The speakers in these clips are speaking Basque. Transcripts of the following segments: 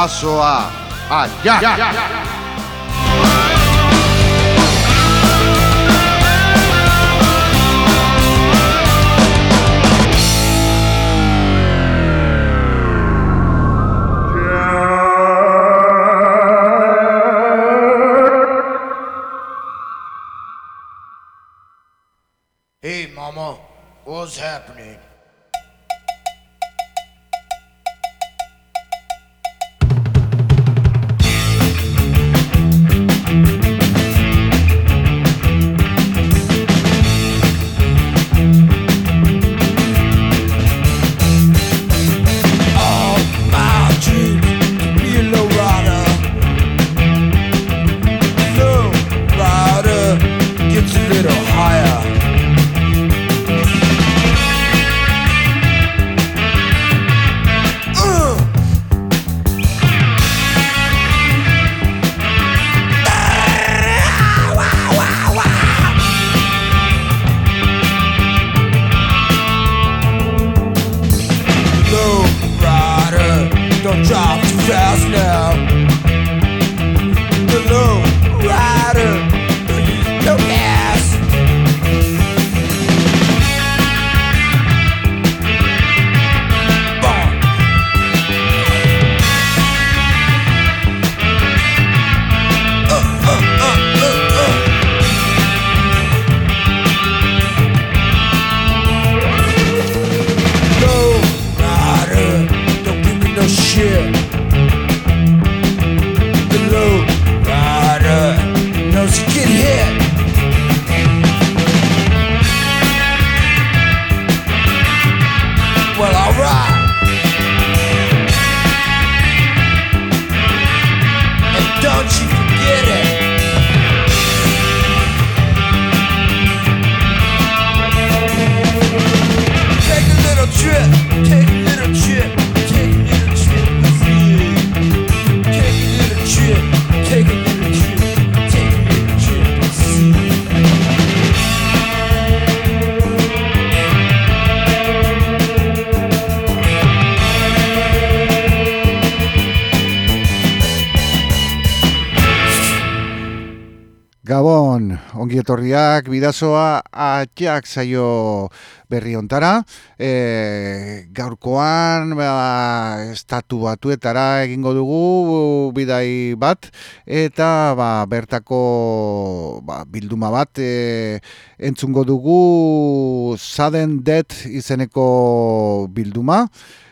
abrazo a allá. Hey, Mama, what's happening? Etorriak, bidazoa atxak zaio berri ontara. E, gaurkoan, ba, estatu batuetara egingo dugu bidai bat, eta ba, bertako ba, bilduma bat e, entzungo dugu Sudden Death izeneko bilduma.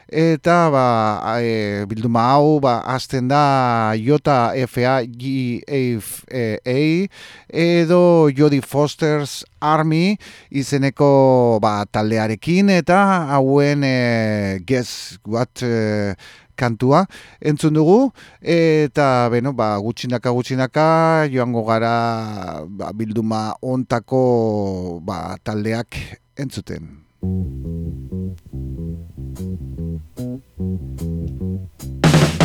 Eta ba, e, bilduma hau ba, azten da Jota FA GAA edo Jodie Foster's Army izeneko ba, taldearekin eta hauen e, Guess What e, kantua entzun dugu eta beno ba gutxinaka gutxinaka joango gara ba, bilduma ontako ba, taldeak entzuten. thank you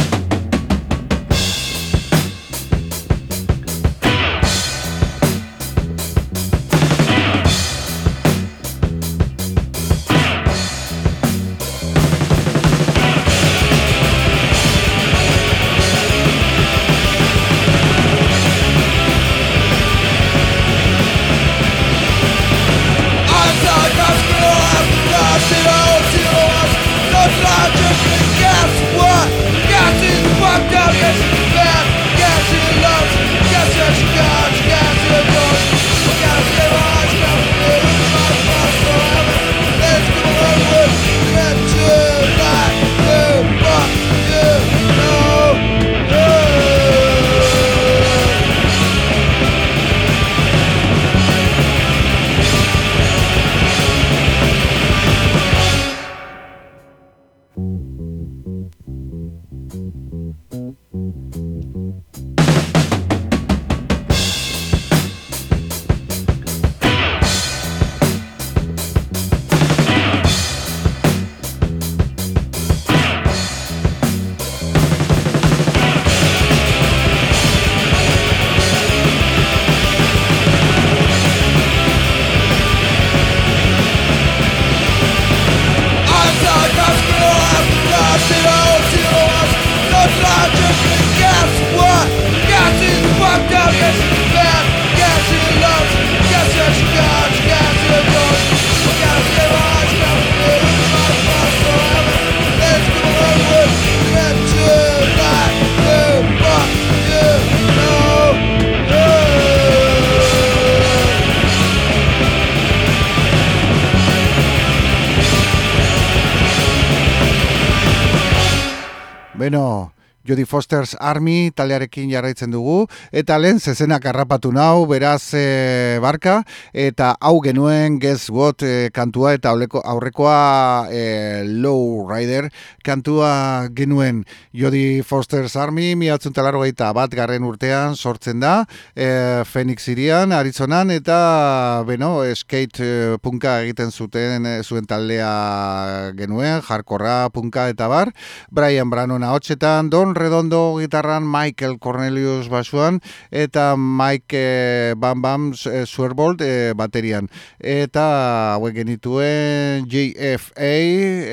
Veno. Jodie Foster's Army taldearekin jarraitzen dugu, eta lehen zezenak harrapatu nau, beraz e, barka, eta hau genuen Guess What e, kantua, eta aurrekoa e, Low Rider kantua genuen. Jodie Foster's Army, miatzun talarro bat garren urtean sortzen da, e, Phoenix irian, Arizonan, eta beno, skate punka egiten zuten zuen taldea genuen, jarkorra punka eta bar, Brian Branona hotxetan, Don Redondo gitarran, Michael Cornelius basuan, eta Mike eh, Bam Bam eh, Swerbold eh, baterian. Eta hauek genituen JFA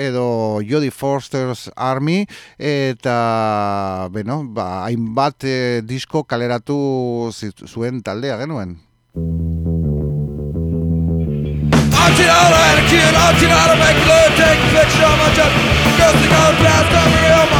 edo Jody Foster's Army, eta beno, ba, hainbat eh, disko kaleratu zuen taldea genuen. Too old, I had a kid, too old to make a look, take a picture of my job. Girls think I'm fast, I'm real to I out. To I to I my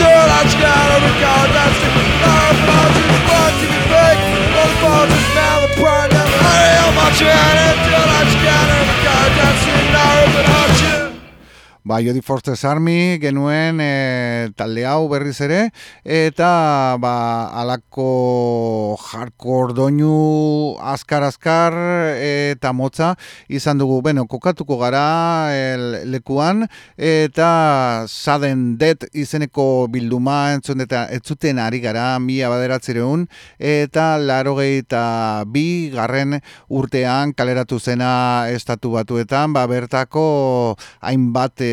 Ba, Jody Foster's Army genuen e, talde hau berriz ere, eta ba, alako hardcore doinu azkar-azkar eta motza izan dugu, bueno, kokatuko gara el, lekuan, eta Sudden Dead izeneko bilduma entzun eta etzuten ari gara mila baderatzireun, eta laro eta bi garren urtean kaleratu zena estatu batuetan, ba, bertako hainbat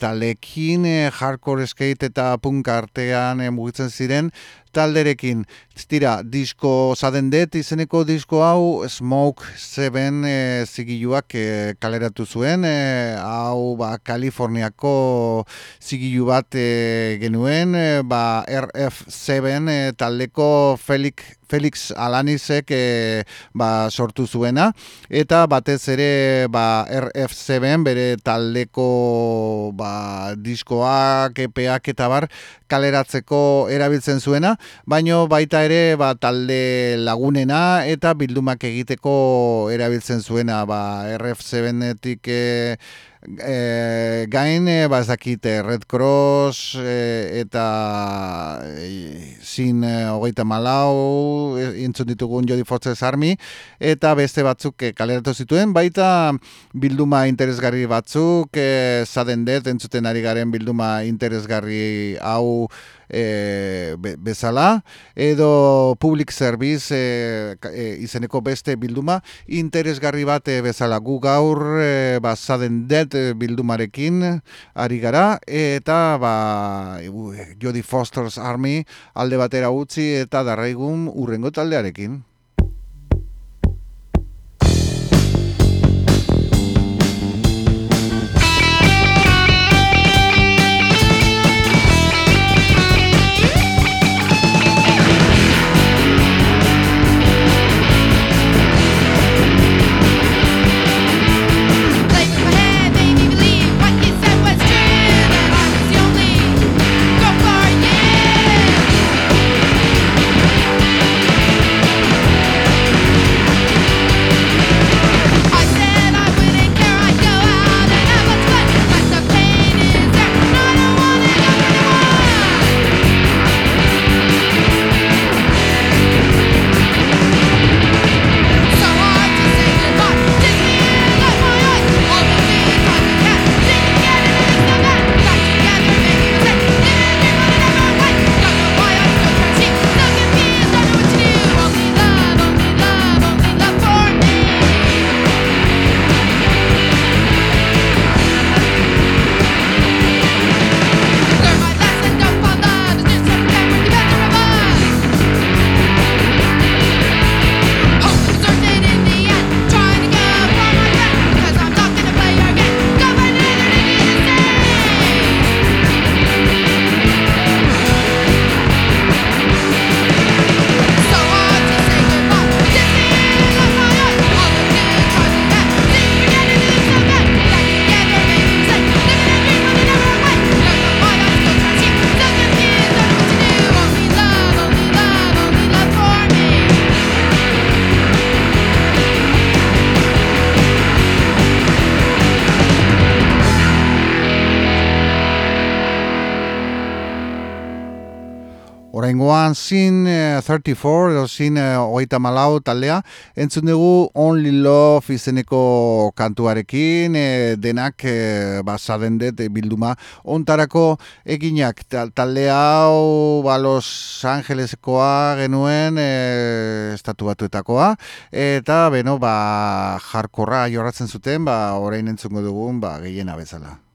talekin e, hardcore skate eta punk artean e, mugitzen ziren talderekin. Tira, disko zadendet izeneko disko hau Smoke 7 e, zigiluak e, kaleratu zuen. E, hau ba, Kaliforniako zigilu bat e, genuen, e, ba, RF7 e, taldeko Felix, Felix Alanisek e, ba, sortu zuena. Eta batez ere ba, RF7 bere taldeko ba, diskoak, epeak eta bar kaleratzeko erabiltzen zuena baino baita ere ba, talde lagunena eta bildumak egiteko erabiltzen zuena ba, RF7-etik e, e, gain e, bazakite Red Cross e, eta e, zin e, hogeita malau e, intzun ditugun Jody Foster's Army eta beste batzuk e, kaleratu zituen. Baita bilduma interesgarri batzuk e, zaden dut entzuten ari garen bilduma interesgarri hau e, bezala edo public service e, e, izeneko beste bilduma interesgarri bat bezala. Gu gaur e, ba, zaden dut bildumarekin ari gara. Eta ba, Jody Foster's Army alde batera utzi eta darraigun urrengo taldearekin Horengoan zin 34 edo zin hogeita malau taldea. Entzun dugu Only Love izeneko kantuarekin denak e, basadendet bilduma. Ontarako eginak taldea hau ba, Los Angeleskoa genuen e, estatu batuetakoa. Eta beno ba jarkorra jorratzen zuten ba orain entzungo dugun ba gehiena bezala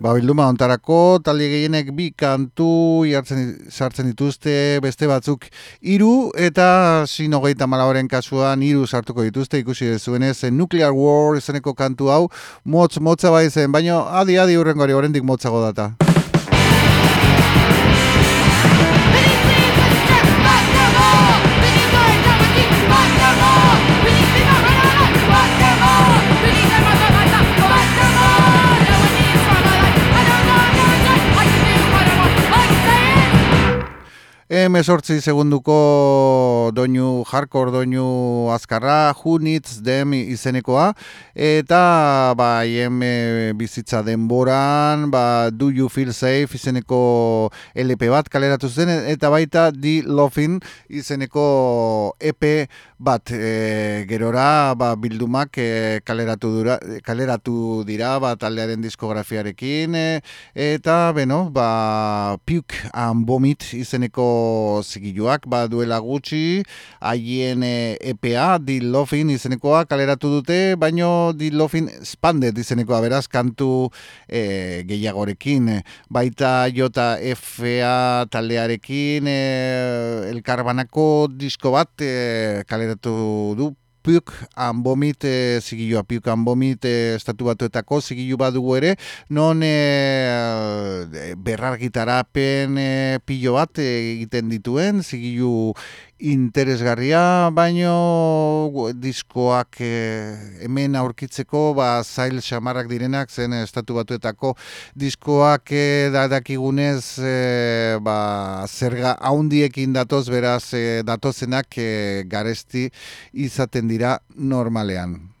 Ba, bilduma ontarako, talde gehienek bi kantu jartzen, sartzen dituzte beste batzuk iru eta sinogeita malaboren kasuan iru sartuko dituzte ikusi zuenez Nuclear War izeneko kantu hau motz, motza bai zen, baina adi adi hurrengori horrendik motzago data. Emezortzi segunduko doinu hardcore doinu azkarra, who needs them izenekoa, eta ba, bizitza denboran, ba, do you feel safe izeneko LP bat kaleratu zen, eta baita di loving izeneko EP bat e, gerora ba, bildumak e, kaleratu, dura, kaleratu dira ba, taldearen diskografiarekin, e, eta beno, ba, puke and vomit izeneko zigiluak ba duela gutxi haien EPA e Di Lovin izenekoa kaleratu dute baino Di Lovin Spanded izenekoa beraz kantu e, gehiagorekin. Baita Jota FA taldearekin e, elkarbanako disko bat e, kaleratu du. Puk Ambomit e, zigilua, Puk Ambomit e, estatu batuetako zigilu badugu ere, non e, berrargitarapen e, pilo bat egiten dituen, zigilu interesgarria, baino diskoak eh, hemen aurkitzeko ba, zail xamarrak direnak zen estatu batuetako diskoak eh, dakigunez eh, ba, zerga haundiekin datoz beraz eh, datozenak eh, garesti izaten dira normalean.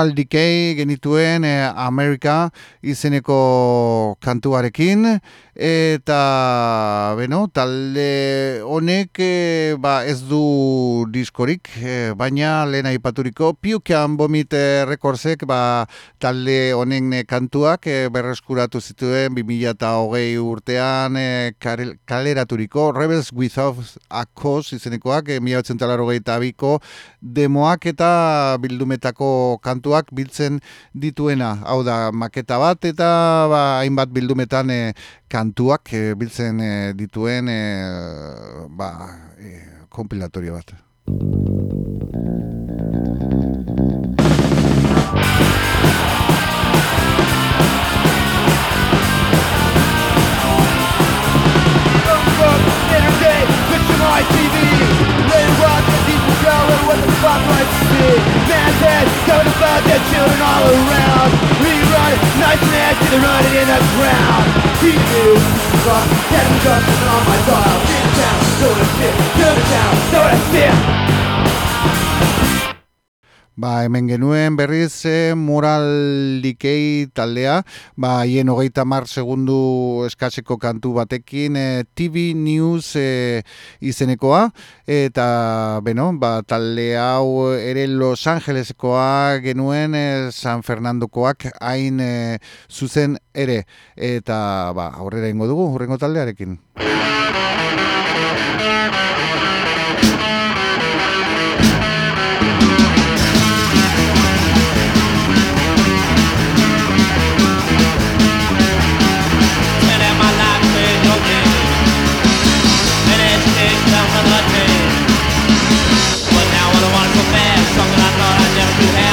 Moral Decay genituen eh, Amerika izeneko kantuarekin. Eta beno, talde honek eh, ba, ez du diskorik, eh, baina lehen aipaturiko Piukean Vomit Recordsek ba, talde honen kantuak eh, berreskuratu zituen 2008 urtean kare- kaleraturiko Rebels Without a Cause izenekoak eh, 1982ko demoak eta bildumetako kantuak biltzen dituena. Hau da, maketa bat eta ba, hainbat bildumetan eh, kantuak eh, biltzen eh, dituen eh, ba, eh, kompilatorio bat. Get children all around. We run nightmares to the running in the ground. Keep you from him jumping on my dial Get down, go to fear, go town, go to fear Ba, hemen genuen berriz e, Moral Decay taldea, ba, hien hogeita mar segundu eskaseko kantu batekin e, TV News e, izenekoa, eta, beno, ba, talde hau ere Los Angelesekoa genuen e, San Fernandokoak hain e, zuzen ere, eta, ba, aurrera ingo dugu, hurrengo taldearekin.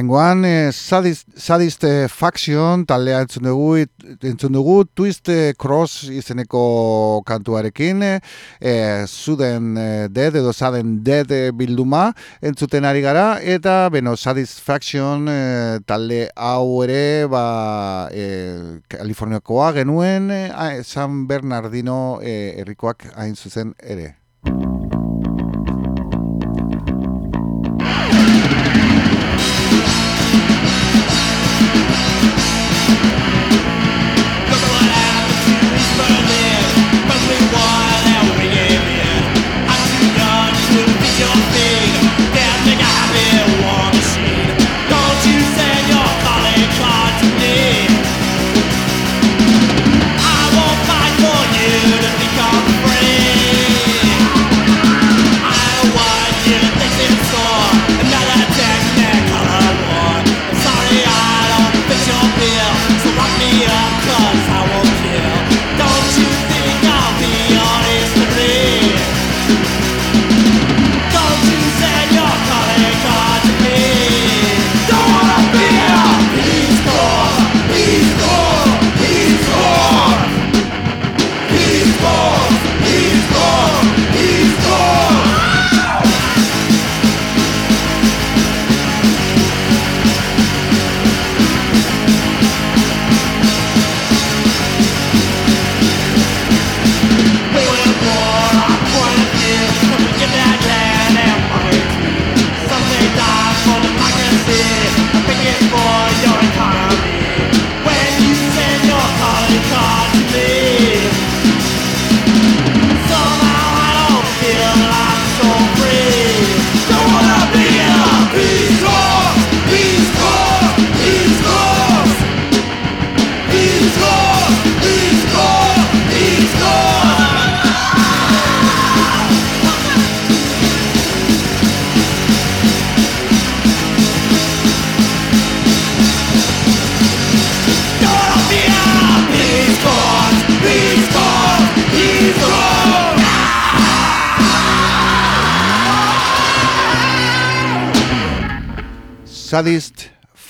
Ba, orengoan, e, sadist, sadist eh, faction taldea entzun dugu, entzun dugu Twist eh, Cross izeneko kantuarekin, e, zuden e, dead edo zaden dead eh, bilduma entzuten ari gara, eta, beno, sadist faction e, talde hau ere, ba, e, Kaliforniakoa genuen, e, San Bernardino e, herrikoak hain zuzen ere.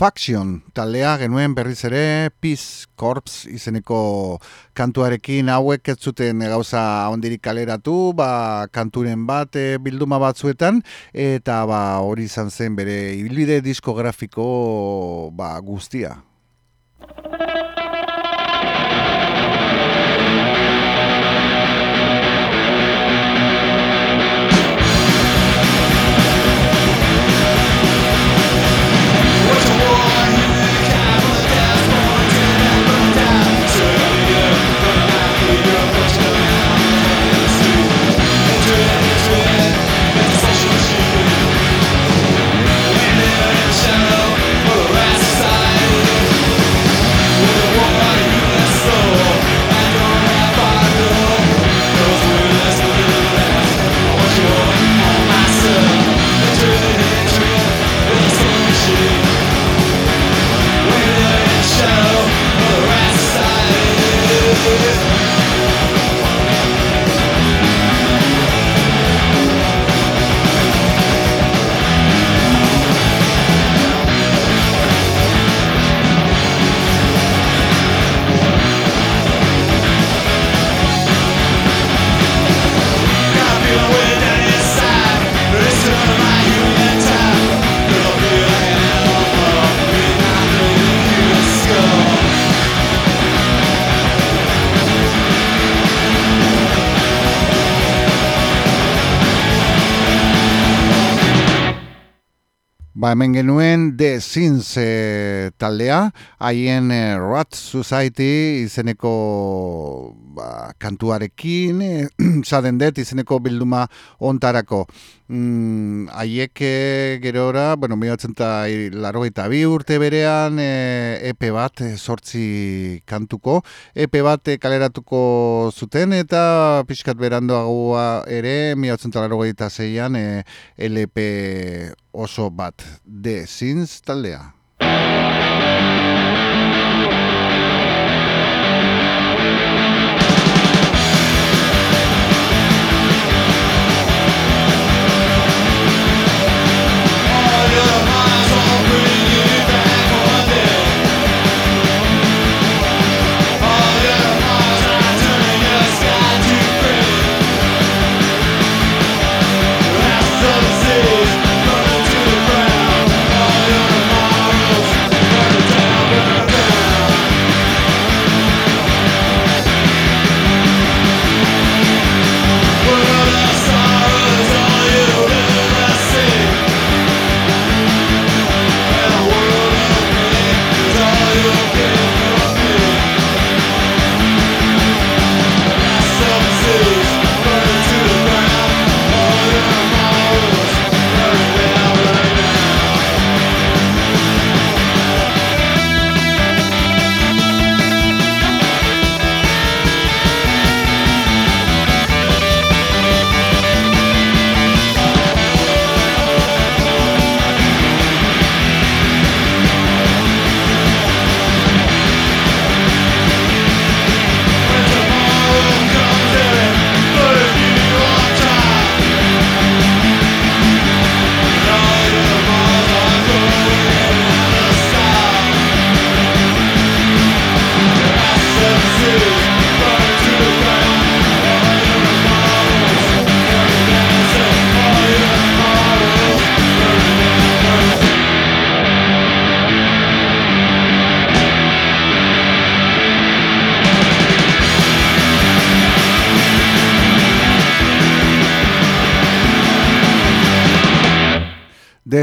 Faction taldea genuen berriz ere Peace Corps izeneko kantuarekin hauek ez zuten gauza ondirik kaleratu, ba, kanturen bat e, bilduma batzuetan eta ba, hori izan zen bere ibilbide diskografiko ba, guztia. Genuen The Sins e, taldea, haien e, Rat Society izeneko ba, kantuarekin, e, zaden izeneko bilduma ontarako. Mm, haiek mm, gerora, bueno, miratzen eta laro eta bi urte berean e, EP bat, e, sortzi kantuko, EP bat e, kaleratuko zuten eta pixkat berandoagoa ere, miratzen eta laro zeian e, LP oso bat, de Sins taldea.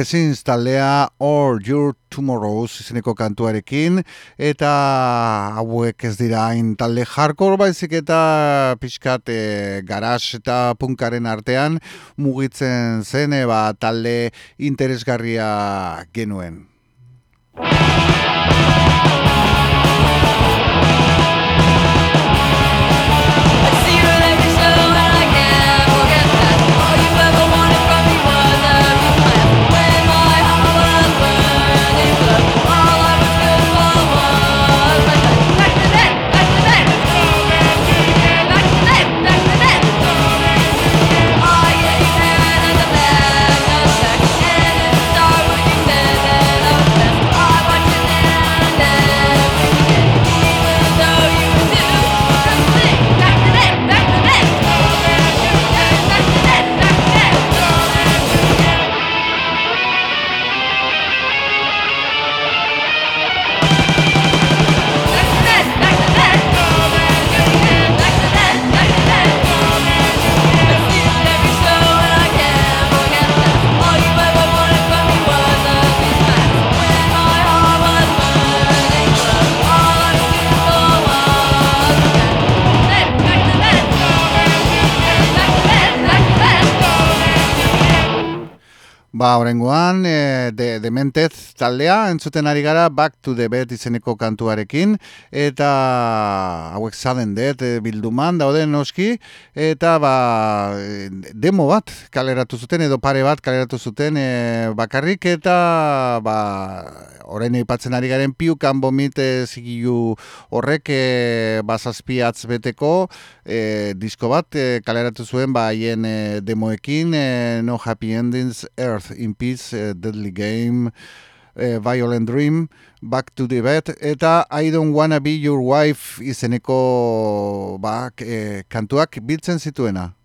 The Sins taldea Or Your Tomorrows izeneko kantuarekin eta hauek ez dira hain talde hardcore baizik eta pixkat e, garas eta punkaren artean mugitzen zen ba, talde interesgarria genuen. Taldea, entzuten ari gara Back to the Bed izeneko kantuarekin, eta hauek zaden dut e, bilduman dauden noski, eta ba, demo bat kaleratu zuten, edo pare bat kaleratu zuten e, bakarrik, eta ba, orain aipatzen ari garen piukan bomit e, zigilu horrek e, bazazpiatz beteko e, disko bat e, kaleratu zuen ba haien e, demoekin e, No Happy Endings, Earth in Peace, Deadly Game, e, Violent Dream, Back to the Bed, eta I Don't Wanna Be Your Wife izeneko ba, e, kantuak biltzen zituena.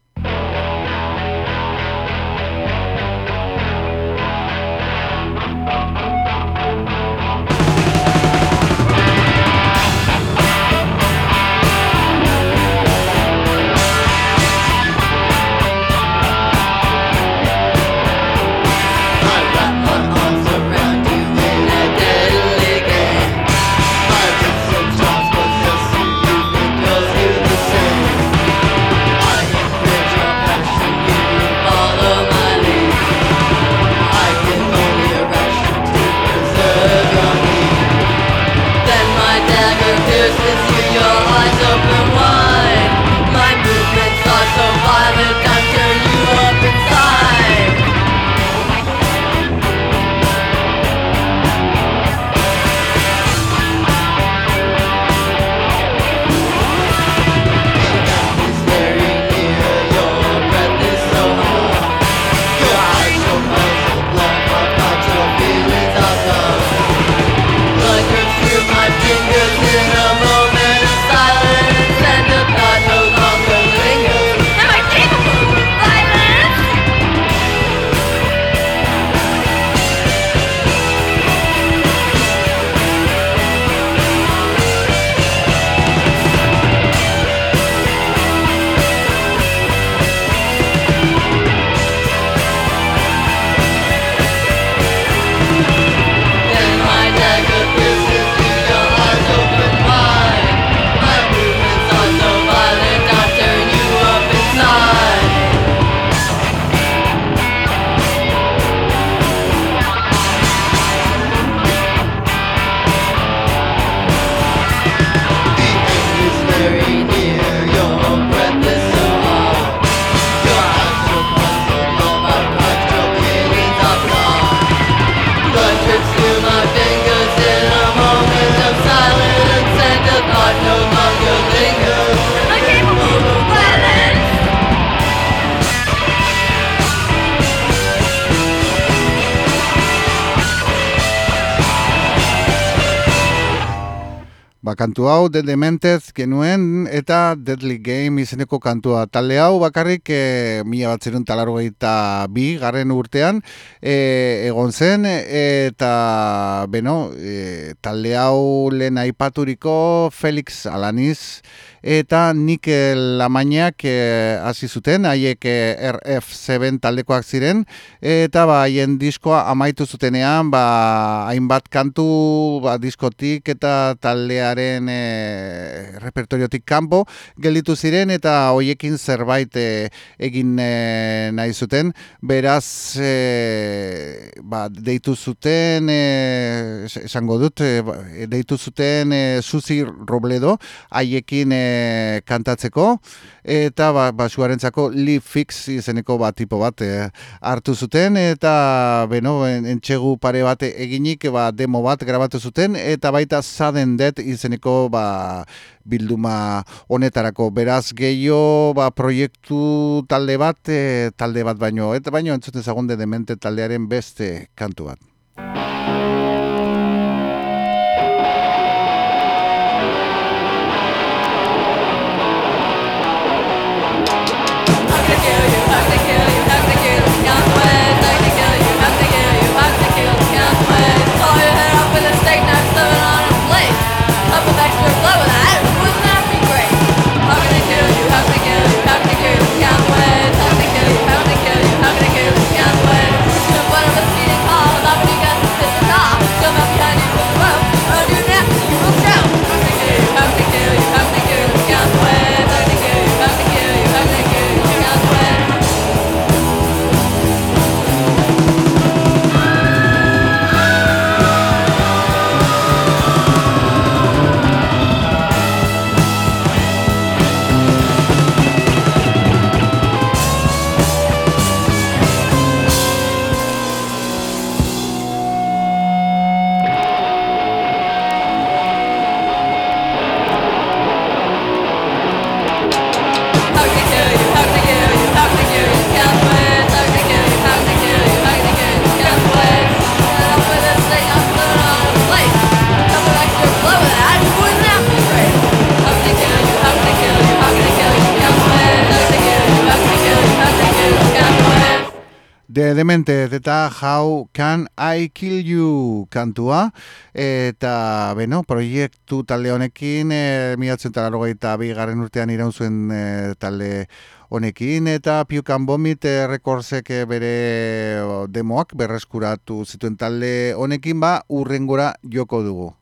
Ba, kantu hau, The Dementez genuen, eta Deadly Game izeneko kantua. Talde hau bakarrik, e, mila bat zerun talarrogeita bi, garren urtean, e, egon zen, eta, beno, e, talde hau lehen aipaturiko Felix Alaniz, eta Nikel Lamainak e, hasi zuten, haiek e, RF7 taldekoak ziren, eta ba, haien diskoa amaitu zutenean, ba, hainbat kantu ba, diskotik eta taldearen e, repertoriotik kanpo gelditu ziren, eta hoiekin zerbait e, egin e, nahi zuten, beraz e, ba, deitu zuten, es- esango dut, ba, deitu zuten e, Susi Robledo, haiekin e, kantatzeko, eta ba, basuarentzako Lee Fix izeneko bat tipo bat e, hartu zuten, eta beno, en- entxegu pare bat eginik ba, demo bat grabatu zuten, eta baita Sudden Death izeneko ba, bilduma honetarako. Beraz gehiago ba, proiektu talde bat, e, talde bat baino, eta baino entzuten zagunde demente taldearen beste kantu bat. Kantua eta beno, proiektu talde honekin e, miatzen eta bigarren urtean iraun zuen e, talde honekin eta Piukan Bomit e, rekordsek e, bere demoak berreskuratu zituen talde honekin ba urrengora joko dugu.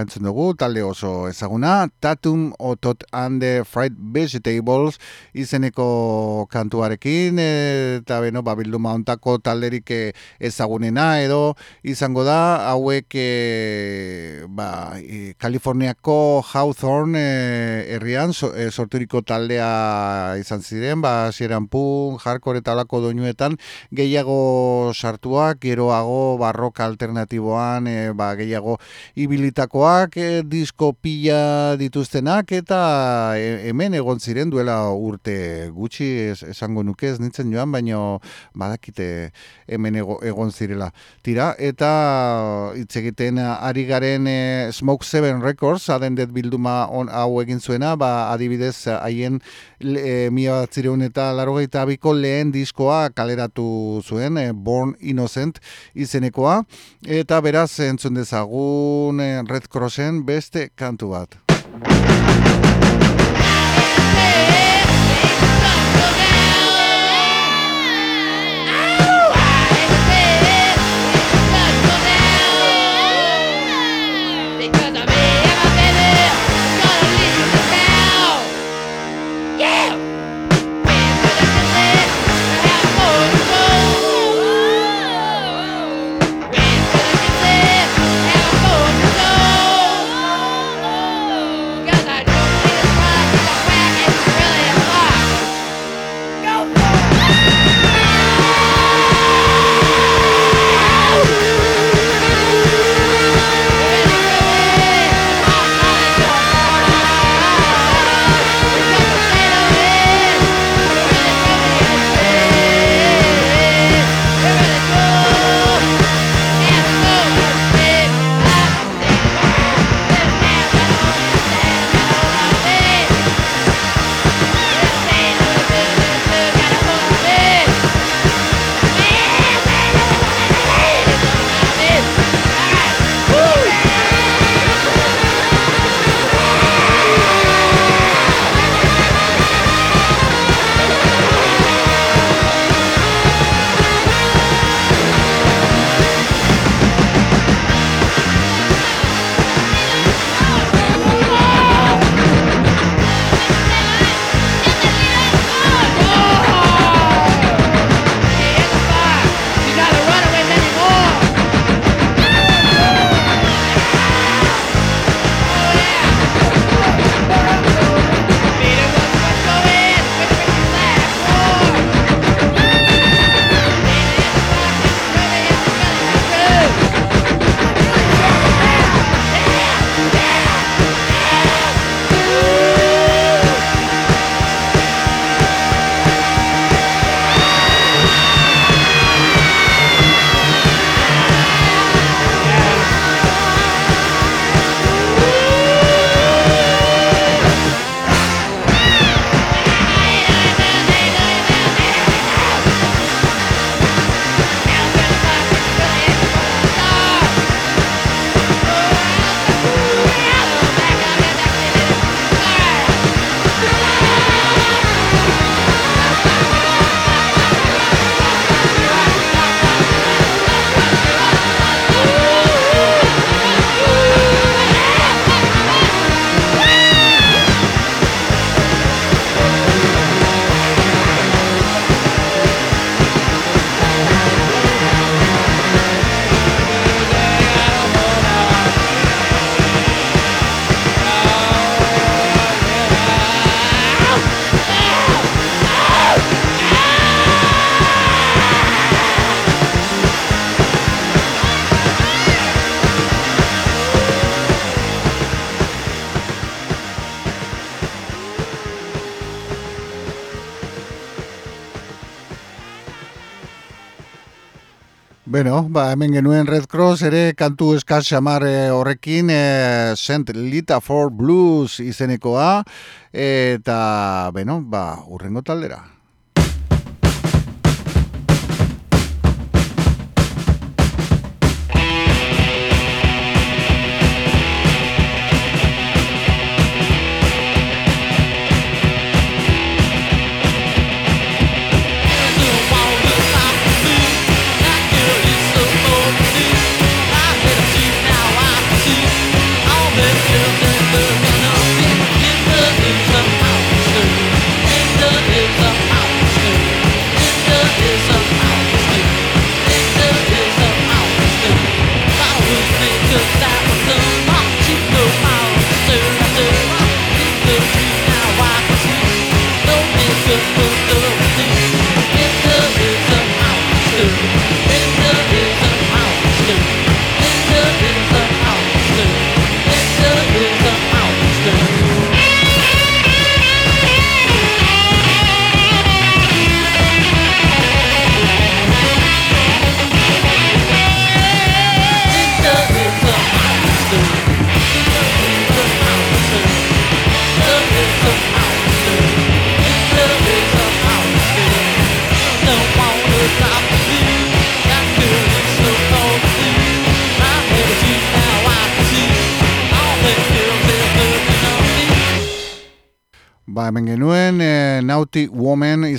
Entzun dugu, talde oso ezaguna, Tatum Otot and the Fried Vegetables izeneko kantuarekin, eta beno, babilduma ontako talderik e, ezagunena, edo izango da, hauek e, ba, e, Kaliforniako Hawthorne e, herrian so, e, sorturiko taldea izan ziren, ba, zieran punk, hardcore eta olako doinuetan, gehiago sartuak, geroago barroka alternatiboan e, ba, gehiago ibilitakoak e, disko pila dituztenak eta e, hemen egon ziren duela urte gutxi es, esango nuke ez nintzen joan baino badakite hemen ego, egon zirela. Tira eta hitz egiten ari garen e, Smoke 7 Records adendet bilduma on, hau egin zuena ba, adibidez haien e, mila batzireun eta larogeita abiko lehen diskoa kaleratu zuen e, Born Innocent izenekoa. Eta beraz entzun dezagun eh, Red Crossen beste kantu bat. Bueno, ba, hemen genuen Red Cross ere kantu eskaz xamar eh, horrekin eh, St. Lita for Blues izenekoa eta, bueno, ba, urrengo taldera.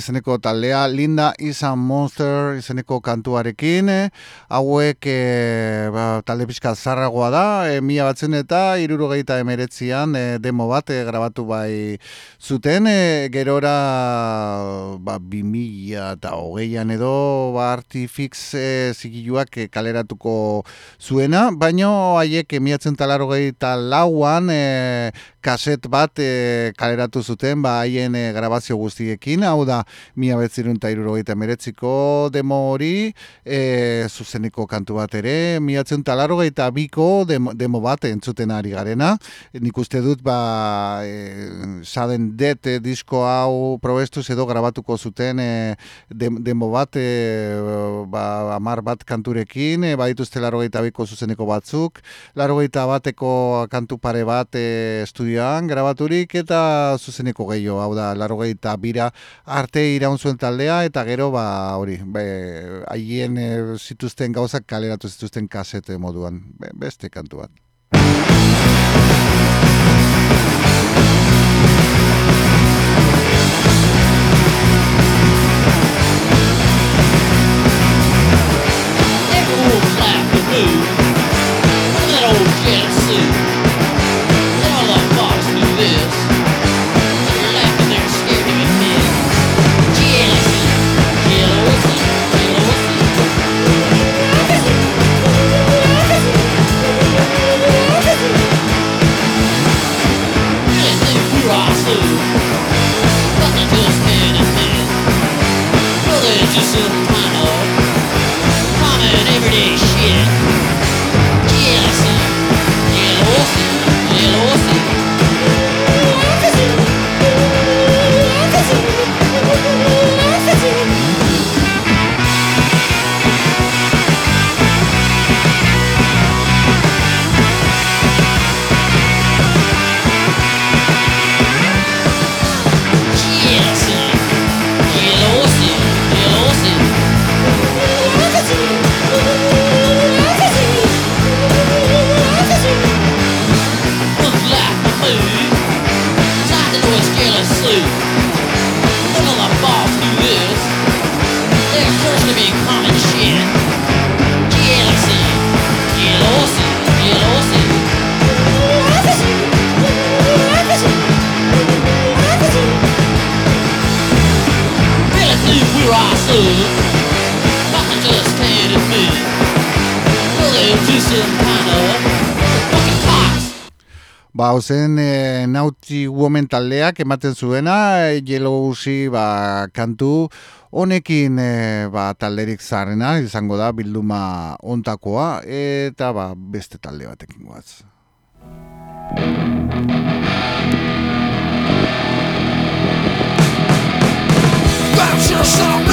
Izeneko taldea, Linda is a Monster izeneko kantuarekin, e, hauek e, ba, talde pixka zarragoa da, e, mila batzen eta irurogeita emeretzian e, demo bat e, grabatu bai zuten, e, gerora ba, bi mila eta hogeian edo ba, Artifix e, zigiluak kaleratuko zuena, baino haiek miatzen talarrogeita lauan e, kaset bat e, kaleratu zuten ba haien e, grabazio guztiekin, hau da mila betzirun eta irurogeita meretziko demo hori e, zuzeneko kantu bat ere, mila eta biko demo, demo bat entzuten ari garena, nik uste dut ba e, saden det e, disko hau probestuz edo grabatuko zuten e, demo bat e, ba, amar bat kanturekin, e, badituzte larogeita biko zuzeneko batzuk, larogeita bateko kantu pare bat e, estudioan grabaturik eta zuzeneko gehiago, hau da, larogeita bira arte iraun zuen taldea eta gero ba hori, be, haien e, zituzten gauzak kaleratu zituzten kasete moduan, be, beste kantu bat. Everyone's laughing at that jet suit. Yeah, awesome. Yeah, awesome. hau zen e, eh, Naughty Woman taldeak ematen zuena, e, ba, kantu honekin e, ba, talderik zarena, izango da bilduma ontakoa eta ba, beste talde batekin guaz. Bounce yourself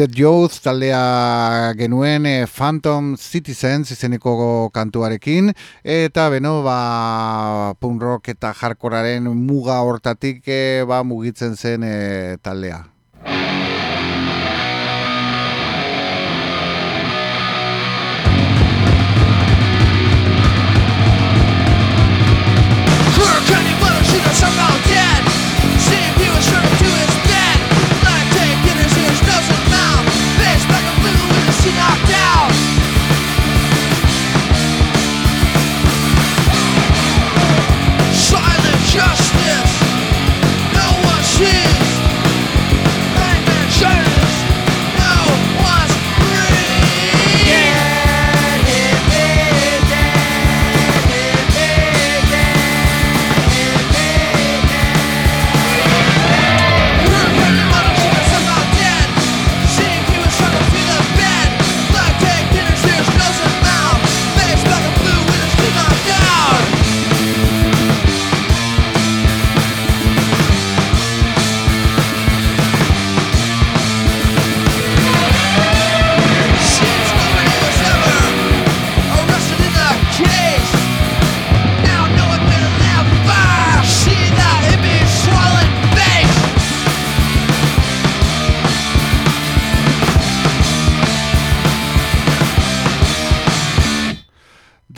Dead Youth taldea genuen e, Phantom Citizens izeneko kantuarekin, eta beno, ba, punk rock eta hardcorearen muga hortatik e, ba, mugitzen zen e, taldea.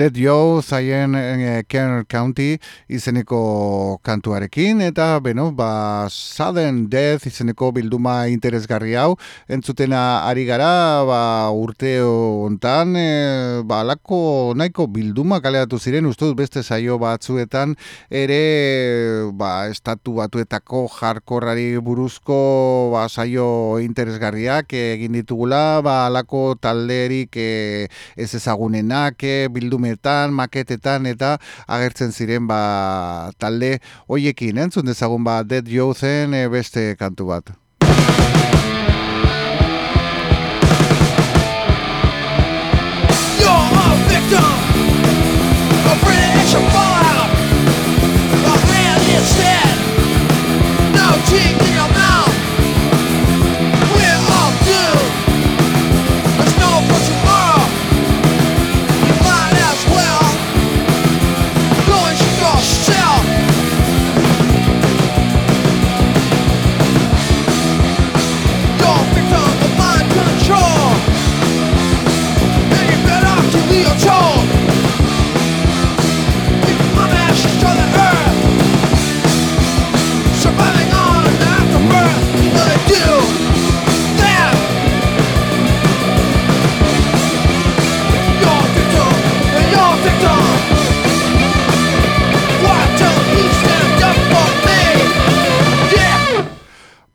Dead Youth haien e, Kern County izeneko kantuarekin eta beno, ba, Southern Death izeneko bilduma interesgarri hau. Entzutena ari gara ba, urte hontan e, ba, alako nahiko bilduma kaleatu ziren uste dut beste saio batzuetan ere ba, estatu batuetako jarkorrari buruzko ba, saio interesgarriak egin ditugula ba, alako talderik e, ez ezagunenak e, bildumetan, maketetan eta agertzen ziren ba, talde hoiekin, entzun dezagun ba, Dead Youthen e, beste kantu bat. British fallout. A man is dead. No teeth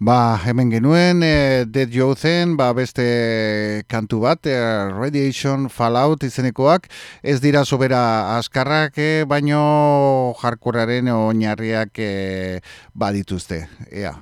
Ba, hemen genuen e, Dead Youthen, ba, beste kantu bat, e, Radiation Fallout izenekoak, ez dira sobera askarrak, e, baino jarkoraren oinarriak e, badituzte. Ea.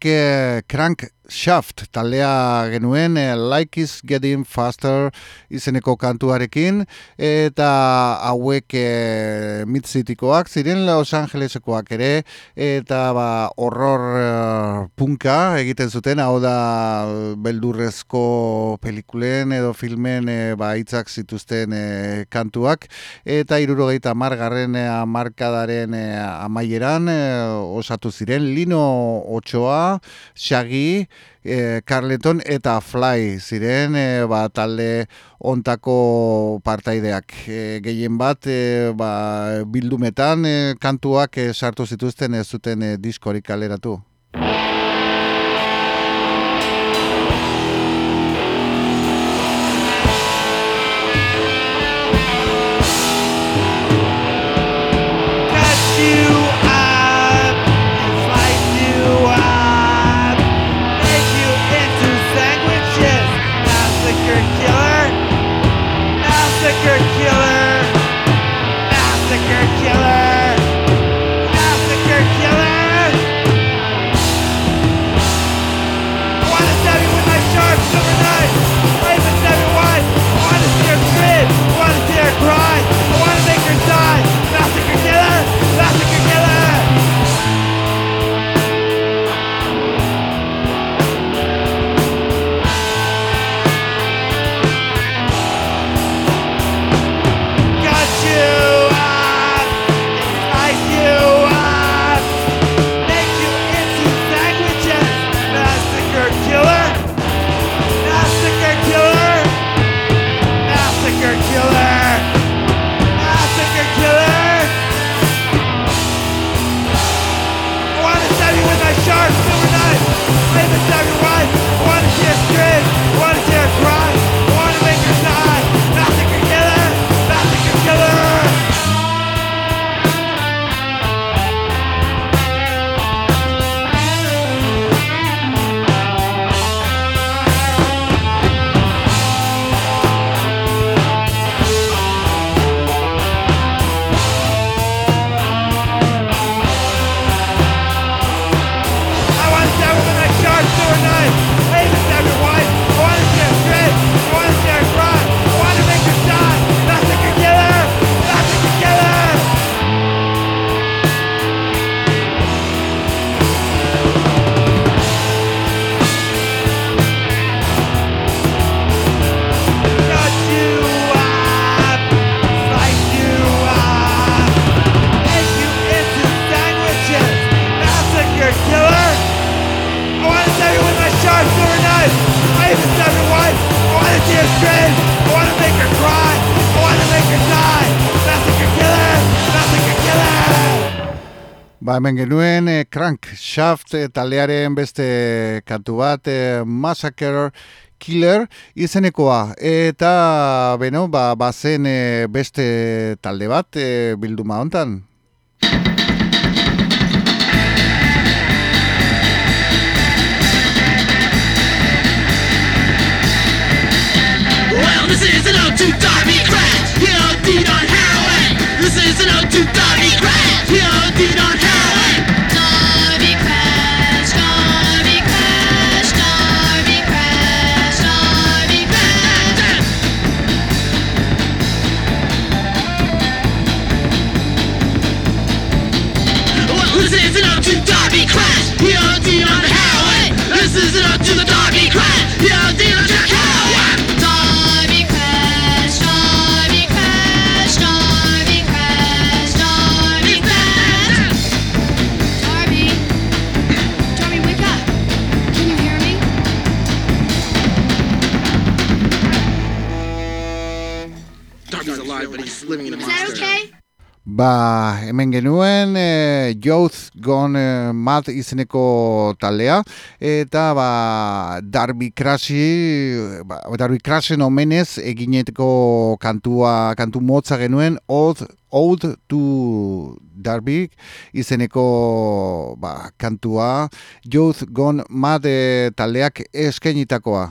Hauek eh, Crank Shaft taldea genuen eh, Like is Getting Faster izeneko kantuarekin eta hauek eh, Mid-Citykoak ziren Los Angelesekoak ere eta ba, horror eh, punka egiten zuten hau da beldurrezko pelikulen edo filmen eh, ba, hitzak zituzten eh, kantuak eta irurogeita margarren markadaren amaieran eh, osatu ziren Lino Ochoa, Shaggy, e, Carleton eta Fly ziren e, ba, talde ontako partaideak e, gehien bat e, ba, bildumetan e, kantuak e, sartu zituzten ez zuten e, diskorik kaleratu. Cut you massacre killer, massacre killer, Ba, hemen genuen eh, Crank Shaft eh, taldearen beste kantu bat, eh, Massacre Killer izenekoa. Eta, beno, ba, bazen eh, beste talde bat eh, bilduma hontan. Well, this is an ode to Darby Crash. He OD'd on heroin. This is an ode to Darby Crash. He OD'd Ba, hemen genuen e, Youth Gone eh, Mad izeneko taldea eta ba, Darby Crashy ba, Darby Crashen omenez egineteko kantua, kantu motza genuen Old, Old to Darby izeneko ba, kantua Youth Gone Mad eh, taldeak eskenitakoa.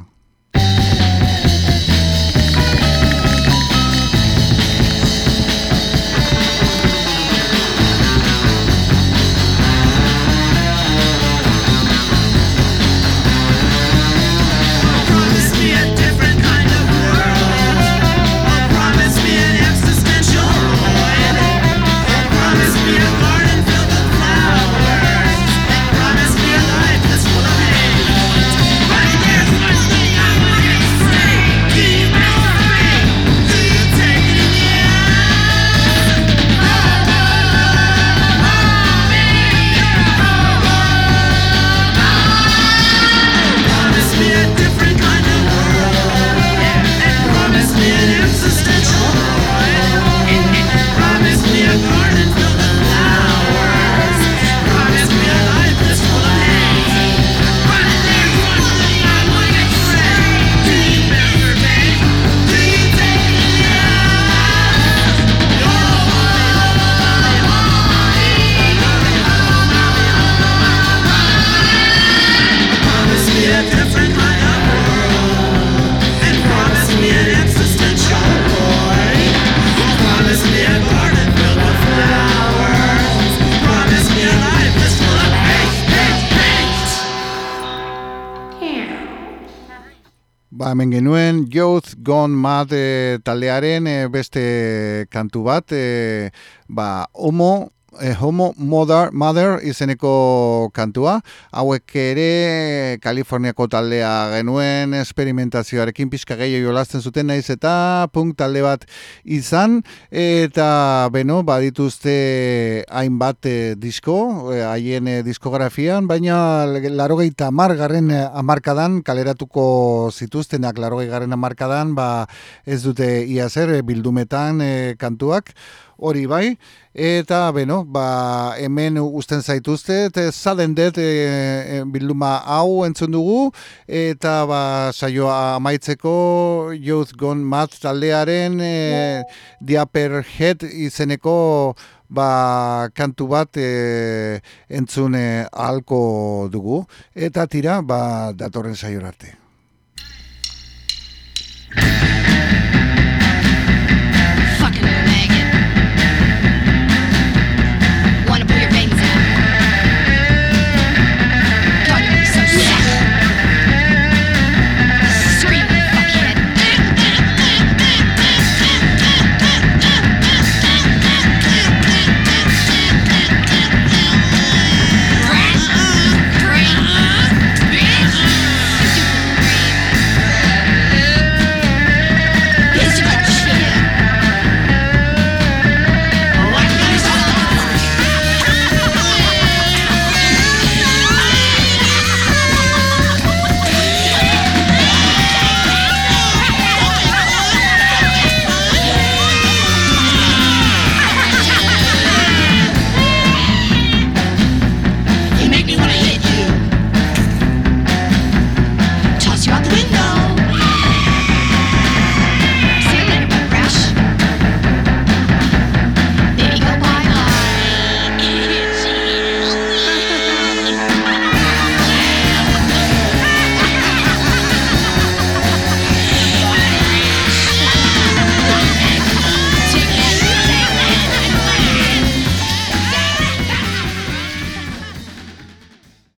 Gone Mad e, taldearen e, beste kantu bat, e, ba homo e, Homo Mother, Mother izeneko kantua. Hauek ere Kaliforniako taldea genuen esperimentazioarekin pixka gehiago jolasten zuten naiz eta punk talde bat izan. Eta beno badituzte hainbat e, disko e, haien e, diskografian baina larogeita amargarren amarkadan kaleratuko zituztenak. Larogei garren amarkadan ba ez dute ia zer e, bildumetan e, kantuak hori bai, eta beno, ba, hemen usten zaituzte, zaden dut e, e, bilduma hau entzun dugu, eta ba, saioa amaitzeko Youth Gone Mad taldearen e, Diaper Head izeneko ba, kantu bat e, entzun e, ahalko dugu, eta tira, ba, datorren saior arte.